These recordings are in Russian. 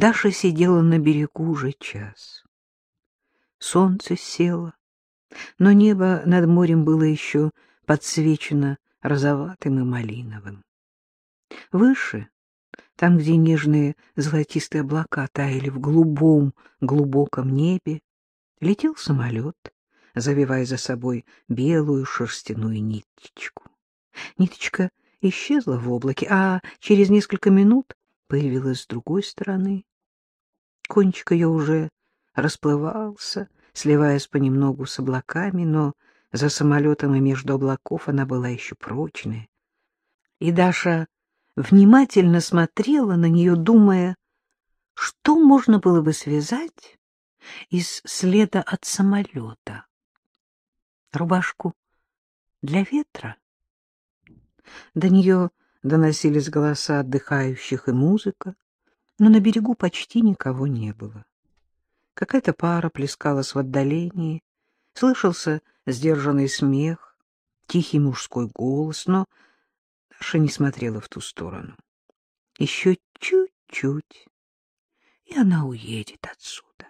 Даша сидела на берегу уже час. Солнце село, но небо над морем было еще подсвечено розоватым и малиновым. Выше, там, где нежные золотистые облака таяли в голубом, глубоком небе, летел самолет, завивая за собой белую шерстяную ниточку. Ниточка исчезла в облаке, а через несколько минут появилась с другой стороны. Кончик ее уже расплывался, сливаясь понемногу с облаками, но за самолетом и между облаков она была еще прочная. И Даша внимательно смотрела на нее, думая, что можно было бы связать из следа от самолета. Рубашку для ветра? До нее доносились голоса отдыхающих и музыка, но на берегу почти никого не было. Какая-то пара плескалась в отдалении, слышался сдержанный смех, тихий мужской голос, но Даша не смотрела в ту сторону. Еще чуть-чуть, и она уедет отсюда.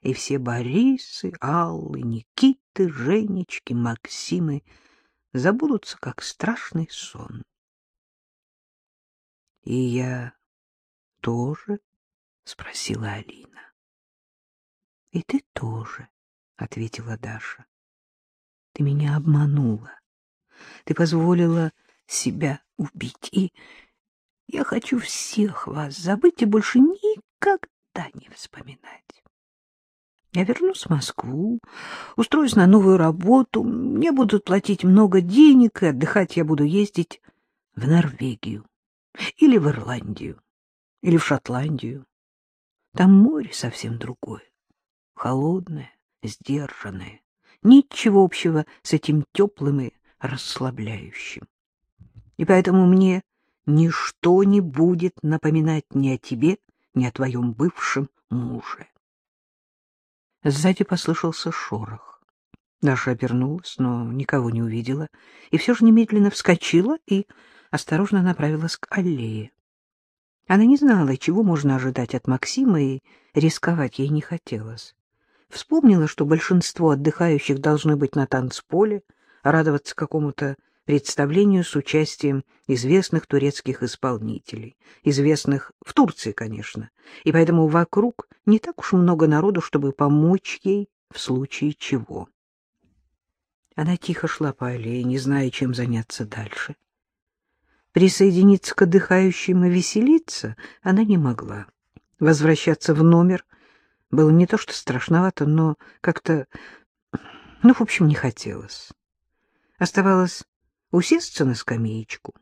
И все Борисы, Аллы, Никиты, Женечки, Максимы забудутся, как страшный сон. — И я тоже? — спросила Алина. — И ты тоже, — ответила Даша. — Ты меня обманула. Ты позволила себя убить. И я хочу всех вас забыть и больше никогда не вспоминать. Я вернусь в Москву, устроюсь на новую работу, мне будут платить много денег, и отдыхать я буду ездить в Норвегию или в Ирландию, или в Шотландию. Там море совсем другое холодное, сдержанное, ничего общего с этим теплым и расслабляющим. И поэтому мне ничто не будет напоминать ни о тебе, ни о твоем бывшем муже. Сзади послышался шорох. Даша обернулась, но никого не увидела, и все же немедленно вскочила и осторожно направилась к аллее. Она не знала, чего можно ожидать от Максима, и рисковать ей не хотелось. Вспомнила, что большинство отдыхающих должны быть на танцполе, радоваться какому-то представлению с участием известных турецких исполнителей, известных в Турции, конечно, и поэтому вокруг не так уж много народу, чтобы помочь ей в случае чего. Она тихо шла по аллее, не зная, чем заняться дальше. Присоединиться к отдыхающим и веселиться она не могла. Возвращаться в номер — было не то что страшновато, но как-то... Ну, в общем, не хотелось. Оставалось усесться на скамеечку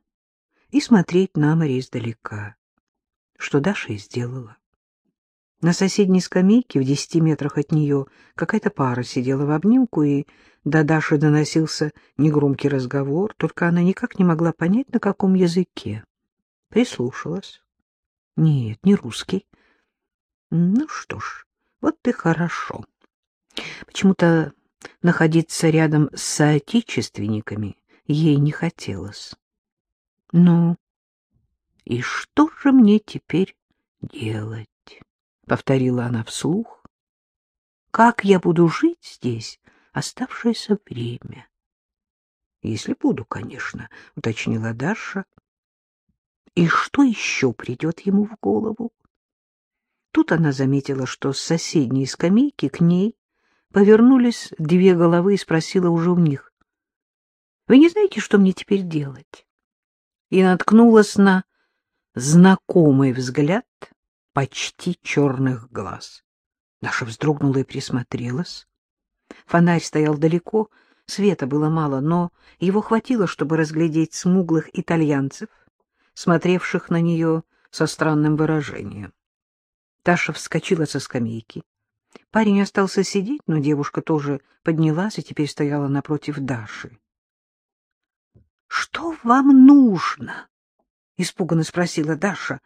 и смотреть на море издалека, что Даша и сделала. На соседней скамейке в десяти метрах от нее какая-то пара сидела в обнимку, и до Даши доносился негромкий разговор, только она никак не могла понять, на каком языке. Прислушалась. Нет, не русский. Ну что ж, вот и хорошо. Почему-то находиться рядом с соотечественниками ей не хотелось. Ну, и что же мне теперь делать? Повторила она вслух. Как я буду жить здесь оставшееся время? Если буду, конечно, уточнила Даша. И что еще придет ему в голову? Тут она заметила, что с соседней скамейки к ней повернулись две головы и спросила уже у них. — Вы не знаете, что мне теперь делать? И наткнулась на знакомый взгляд почти черных глаз. Даша вздрогнула и присмотрелась. Фонарь стоял далеко, света было мало, но его хватило, чтобы разглядеть смуглых итальянцев, смотревших на нее со странным выражением. Таша вскочила со скамейки. Парень остался сидеть, но девушка тоже поднялась и теперь стояла напротив Даши. — Что вам нужно? — испуганно спросила Даша.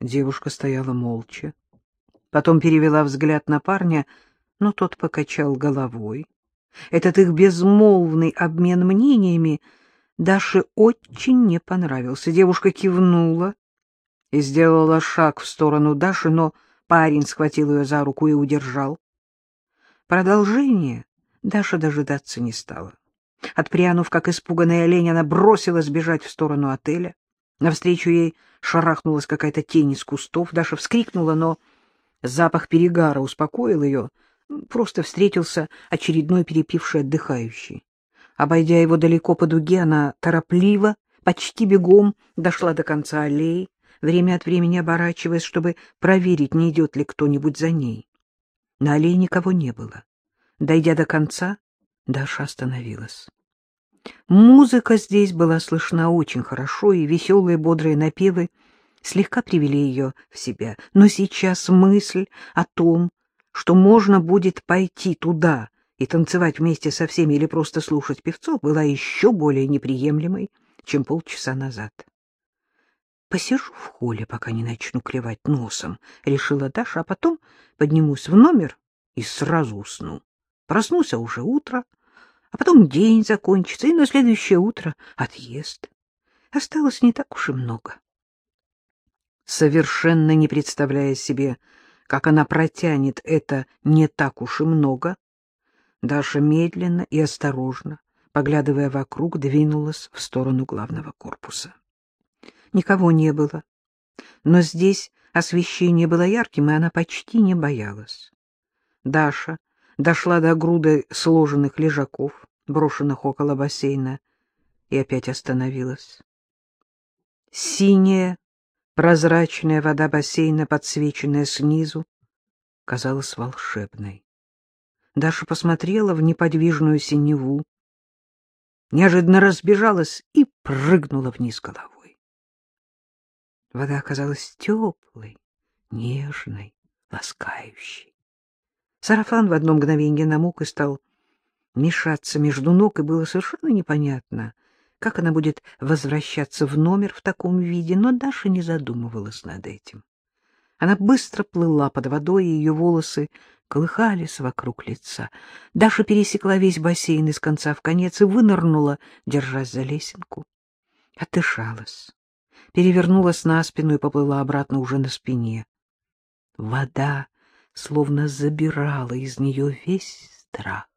Девушка стояла молча. Потом перевела взгляд на парня, но тот покачал головой. Этот их безмолвный обмен мнениями Даше очень не понравился. Девушка кивнула и сделала шаг в сторону Даши, но парень схватил ее за руку и удержал. Продолжение Даша дожидаться не стала. Отпрянув, как испуганная олень, она бросилась бежать в сторону отеля. Навстречу ей шарахнулась какая-то тень из кустов. Даша вскрикнула, но запах перегара успокоил ее. Просто встретился очередной перепивший отдыхающий. Обойдя его далеко по дуге, она торопливо, почти бегом дошла до конца аллеи, время от времени оборачиваясь, чтобы проверить, не идет ли кто-нибудь за ней. На аллее никого не было. Дойдя до конца, Даша остановилась. Музыка здесь была слышна очень хорошо, и веселые бодрые напевы слегка привели ее в себя. Но сейчас мысль о том, что можно будет пойти туда и танцевать вместе со всеми или просто слушать певцов, была еще более неприемлемой, чем полчаса назад. «Посижу в холле, пока не начну клевать носом», — решила Даша, а потом поднимусь в номер и сразу усну. Проснулся уже утро, а потом день закончится, и на следующее утро отъезд. Осталось не так уж и много. Совершенно не представляя себе, как она протянет это не так уж и много, Даша медленно и осторожно, поглядывая вокруг, двинулась в сторону главного корпуса. Никого не было, но здесь освещение было ярким, и она почти не боялась. Даша дошла до груды сложенных лежаков, брошенных около бассейна, и опять остановилась. Синяя, прозрачная вода бассейна, подсвеченная снизу, казалась волшебной. Даша посмотрела в неподвижную синеву, неожиданно разбежалась и прыгнула вниз головой. Вода оказалась теплой, нежной, ласкающей. Сарафан в одно мгновенье намок и стал мешаться между ног, и было совершенно непонятно, как она будет возвращаться в номер в таком виде, но Даша не задумывалась над этим. Она быстро плыла под водой, и ее волосы колыхались вокруг лица. Даша пересекла весь бассейн из конца в конец и вынырнула, держась за лесенку. Отдышалась, перевернулась на спину и поплыла обратно уже на спине. Вода словно забирала из нее весь страх,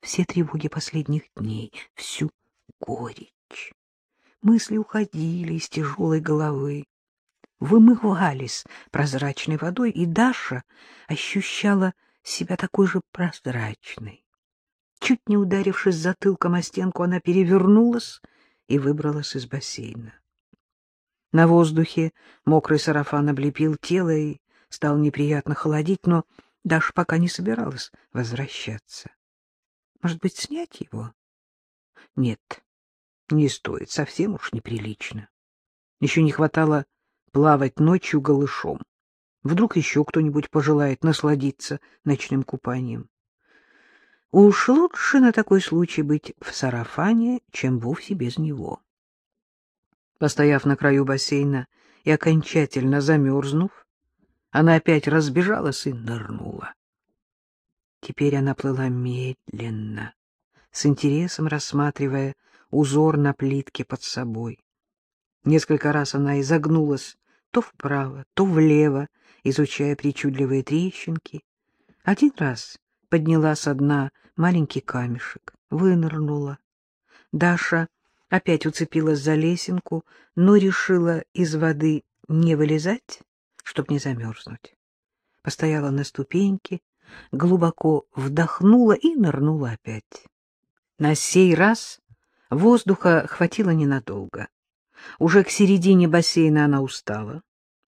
все тревоги последних дней, всю горечь. Мысли уходили из тяжелой головы, вымывались прозрачной водой, и Даша ощущала себя такой же прозрачной. Чуть не ударившись затылком о стенку, она перевернулась и выбралась из бассейна. На воздухе мокрый сарафан облепил тело и стал неприятно холодить, но Даша пока не собиралась возвращаться. Может быть, снять его? Нет, не стоит, совсем уж неприлично. Еще не хватало плавать ночью голышом. Вдруг еще кто-нибудь пожелает насладиться ночным купанием. Уж лучше на такой случай быть в сарафане, чем вовсе без него. Постояв на краю бассейна и окончательно замерзнув, она опять разбежалась и нырнула. Теперь она плыла медленно, с интересом рассматривая узор на плитке под собой. Несколько раз она изогнулась то вправо, то влево, изучая причудливые трещинки. Один раз подняла со дна маленький камешек, вынырнула. Даша опять уцепилась за лесенку, но решила из воды не вылезать, чтобы не замерзнуть. Постояла на ступеньке, глубоко вдохнула и нырнула опять. На сей раз воздуха хватило ненадолго. Уже к середине бассейна она устала.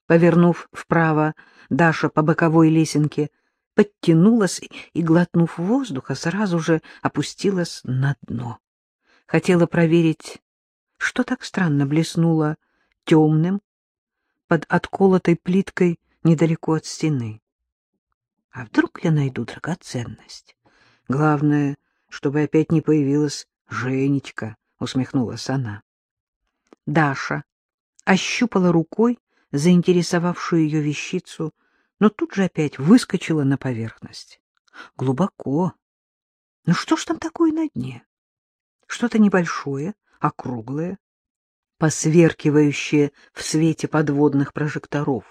Повернув вправо, Даша по боковой лесенке подтянулась и, глотнув воздуха, сразу же опустилась на дно. Хотела проверить, что так странно блеснуло темным под отколотой плиткой недалеко от стены. А вдруг я найду драгоценность? Главное, чтобы опять не появилась Женечка, — усмехнулась она. Даша ощупала рукой заинтересовавшую ее вещицу, но тут же опять выскочила на поверхность. Глубоко. Ну что ж там такое на дне? Что-то небольшое, округлое. Посверкивающее в свете подводных прожекторов,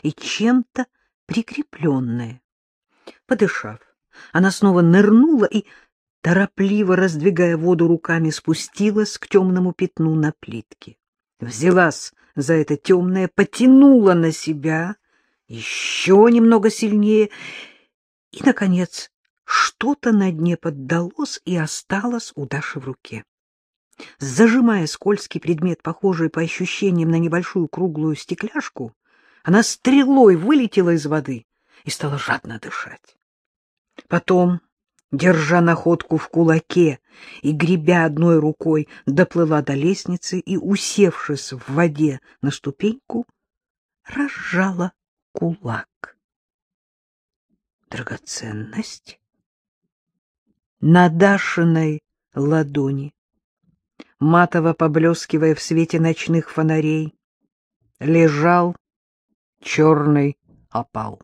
и чем-то прикрепленное. Подышав, она снова нырнула и, торопливо раздвигая воду руками, спустилась к темному пятну на плитке. Взялась за это темное, потянула на себя еще немного сильнее, и, наконец, что-то на дне поддалось и осталось у Даши в руке. Зажимая скользкий предмет, похожий по ощущениям на небольшую круглую стекляшку, она стрелой вылетела из воды и стала жадно дышать. Потом, держа находку в кулаке и гребя одной рукой, доплыла до лестницы и, усевшись в воде на ступеньку, разжала кулак. Драгоценность на Дашиной ладони, матово поблескивая в свете ночных фонарей, лежал черный опал.